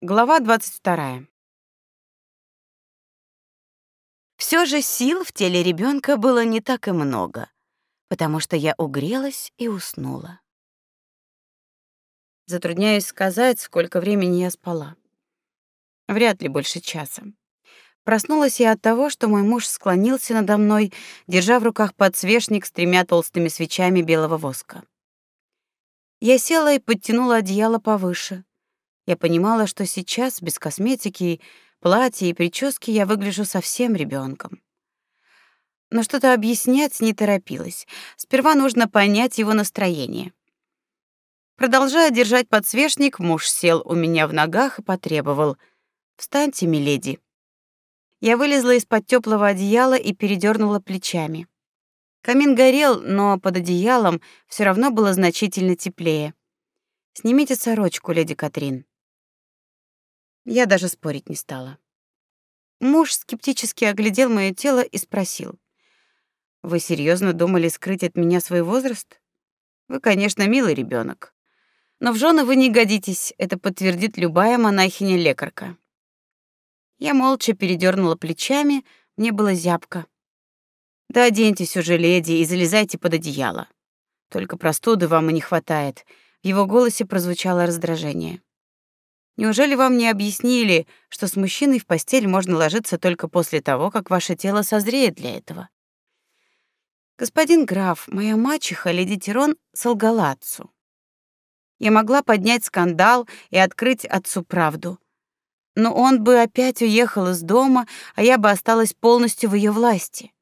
Глава 22. Все же сил в теле ребенка было не так и много, потому что я угрелась и уснула. Затрудняюсь сказать, сколько времени я спала. Вряд ли больше часа. Проснулась я от того, что мой муж склонился надо мной, держа в руках подсвечник с тремя толстыми свечами белого воска. Я села и подтянула одеяло повыше. Я понимала, что сейчас без косметики, платья и прически я выгляжу совсем ребенком. Но что-то объяснять не торопилась. Сперва нужно понять его настроение. Продолжая держать подсвечник, муж сел у меня в ногах и потребовал: "Встаньте, миледи". Я вылезла из-под теплого одеяла и передернула плечами. Камин горел, но под одеялом все равно было значительно теплее. Снимите сорочку, леди Катрин. Я даже спорить не стала. Муж скептически оглядел моё тело и спросил: "Вы серьезно думали скрыть от меня свой возраст? Вы, конечно, милый ребенок, но в жены вы не годитесь, это подтвердит любая монахиня-лекарка". Я молча передернула плечами, мне было зябко. Да оденьтесь уже, леди, и залезайте под одеяло. Только простуды вам и не хватает. В его голосе прозвучало раздражение. Неужели вам не объяснили, что с мужчиной в постель можно ложиться только после того, как ваше тело созреет для этого? Господин граф, моя мачеха, леди Тирон, солгала отцу. Я могла поднять скандал и открыть отцу правду. Но он бы опять уехал из дома, а я бы осталась полностью в ее власти.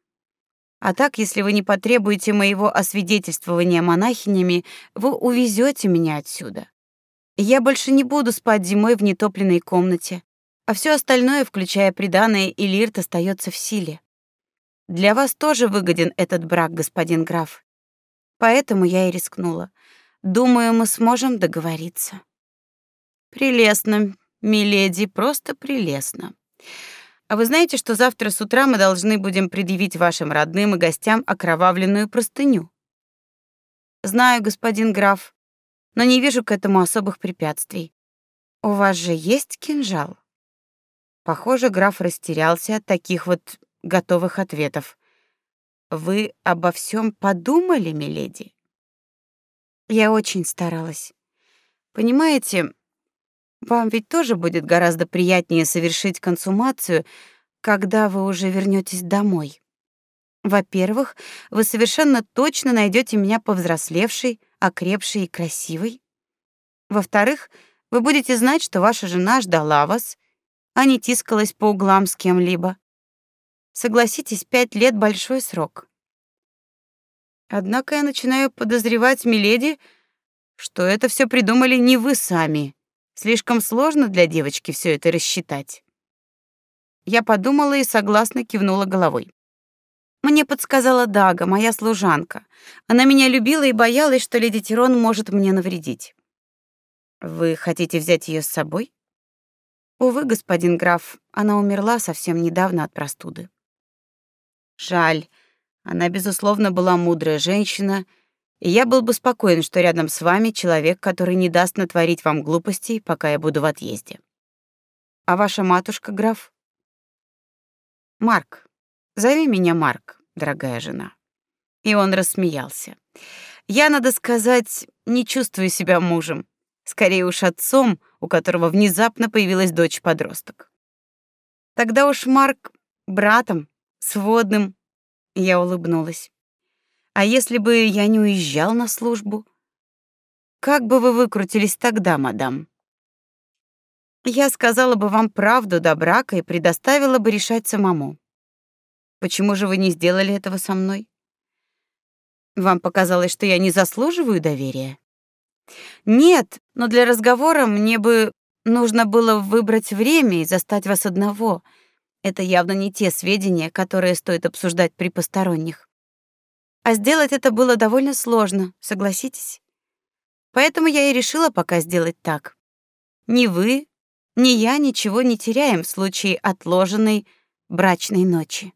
А так, если вы не потребуете моего освидетельствования монахинями, вы увезете меня отсюда. Я больше не буду спать зимой в нетопленной комнате, а все остальное, включая приданое и лирт, остается в силе. Для вас тоже выгоден этот брак, господин граф. Поэтому я и рискнула. Думаю, мы сможем договориться. Прелестно, миледи, просто прелестно. А вы знаете, что завтра с утра мы должны будем предъявить вашим родным и гостям окровавленную простыню? Знаю, господин граф, но не вижу к этому особых препятствий. У вас же есть кинжал? Похоже, граф растерялся от таких вот готовых ответов. Вы обо всем подумали, миледи? Я очень старалась. Понимаете, вам ведь тоже будет гораздо приятнее совершить консумацию, когда вы уже вернётесь домой. Во-первых, вы совершенно точно найдёте меня повзрослевшей, окрепшей и красивой. Во-вторых, вы будете знать, что ваша жена ждала вас, а не тискалась по углам с кем-либо. Согласитесь, пять лет большой срок. Однако я начинаю подозревать, миледи, что это все придумали не вы сами. Слишком сложно для девочки все это рассчитать. Я подумала и согласно кивнула головой. Мне подсказала Дага, моя служанка. Она меня любила и боялась, что леди Тирон может мне навредить. Вы хотите взять ее с собой? Увы, господин граф, она умерла совсем недавно от простуды. Жаль. Она безусловно была мудрая женщина, и я был бы спокоен, что рядом с вами человек, который не даст натворить вам глупостей, пока я буду в отъезде. А ваша матушка, граф? Марк. Зови меня Марк, дорогая жена. И он рассмеялся. Я, надо сказать, не чувствую себя мужем, скорее уж отцом, у которого внезапно появилась дочь-подросток. Тогда уж Марк братом, сводным, я улыбнулась. А если бы я не уезжал на службу? Как бы вы выкрутились тогда, мадам? Я сказала бы вам правду до брака и предоставила бы решать самому. Почему же вы не сделали этого со мной? Вам показалось, что я не заслуживаю доверия? Нет, но для разговора мне бы нужно было выбрать время и застать вас одного. Это явно не те сведения, которые стоит обсуждать при посторонних. А сделать это было довольно сложно, согласитесь? Поэтому я и решила пока сделать так. Ни вы, ни я ничего не теряем в случае отложенной брачной ночи.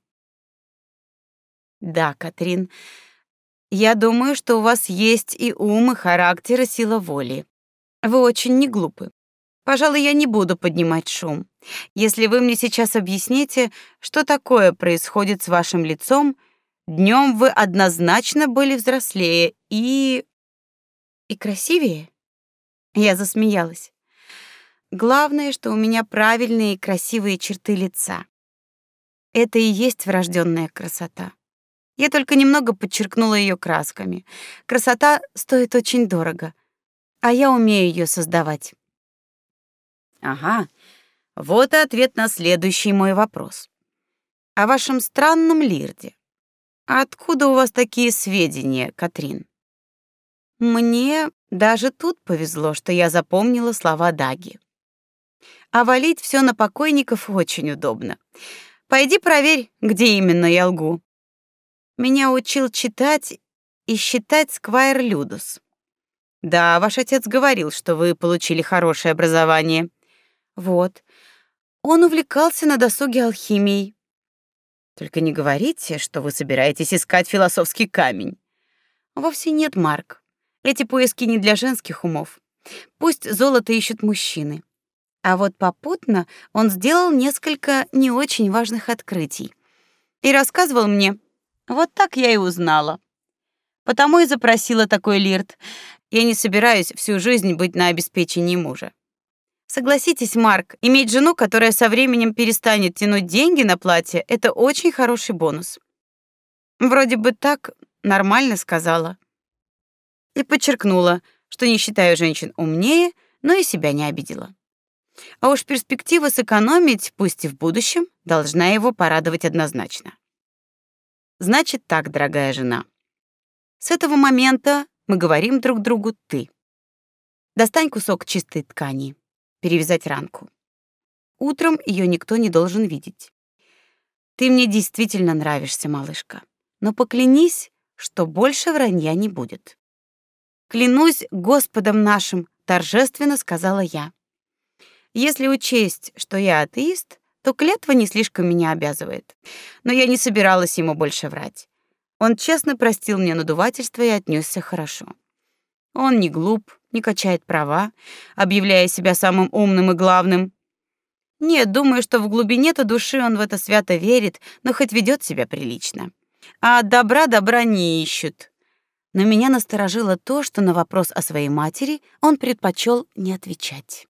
Да, Катрин, я думаю, что у вас есть и ум, и характер, и сила воли. Вы очень не глупы. Пожалуй, я не буду поднимать шум. Если вы мне сейчас объясните, что такое происходит с вашим лицом, днем вы однозначно были взрослее и и красивее. Я засмеялась. Главное, что у меня правильные и красивые черты лица. Это и есть врожденная красота. Я только немного подчеркнула ее красками. Красота стоит очень дорого, а я умею ее создавать. Ага. Вот и ответ на следующий мой вопрос. О вашем странном лирде. Откуда у вас такие сведения, Катрин? Мне даже тут повезло, что я запомнила слова Даги. А валить все на покойников очень удобно. Пойди проверь, где именно я лгу. Меня учил читать и считать Сквайр Людус. Да, ваш отец говорил, что вы получили хорошее образование. Вот. Он увлекался на досуге алхимией. Только не говорите, что вы собираетесь искать философский камень. Вовсе нет, Марк. Эти поиски не для женских умов. Пусть золото ищут мужчины. А вот попутно он сделал несколько не очень важных открытий. И рассказывал мне. Вот так я и узнала. Потому и запросила такой лирт. Я не собираюсь всю жизнь быть на обеспечении мужа. Согласитесь, Марк, иметь жену, которая со временем перестанет тянуть деньги на платье, это очень хороший бонус. Вроде бы так нормально сказала и подчеркнула, что не считаю женщин умнее, но и себя не обидела. А уж перспектива сэкономить, пусть и в будущем, должна его порадовать однозначно. Значит так, дорогая жена. С этого момента мы говорим друг другу ты. Достань кусок чистой ткани, перевязать ранку. Утром ее никто не должен видеть. Ты мне действительно нравишься, малышка. Но поклянись, что больше вранья не будет. Клянусь Господом нашим, торжественно сказала я. Если учесть, что я атеист, то клятва не слишком меня обязывает. Но я не собиралась ему больше врать. Он честно простил мне надувательство и отнесся хорошо. Он не глуп, не качает права, объявляя себя самым умным и главным. Нет, думаю, что в глубине-то души он в это свято верит, но хоть ведет себя прилично. А добра добра не ищут. Но меня насторожило то, что на вопрос о своей матери он предпочел не отвечать.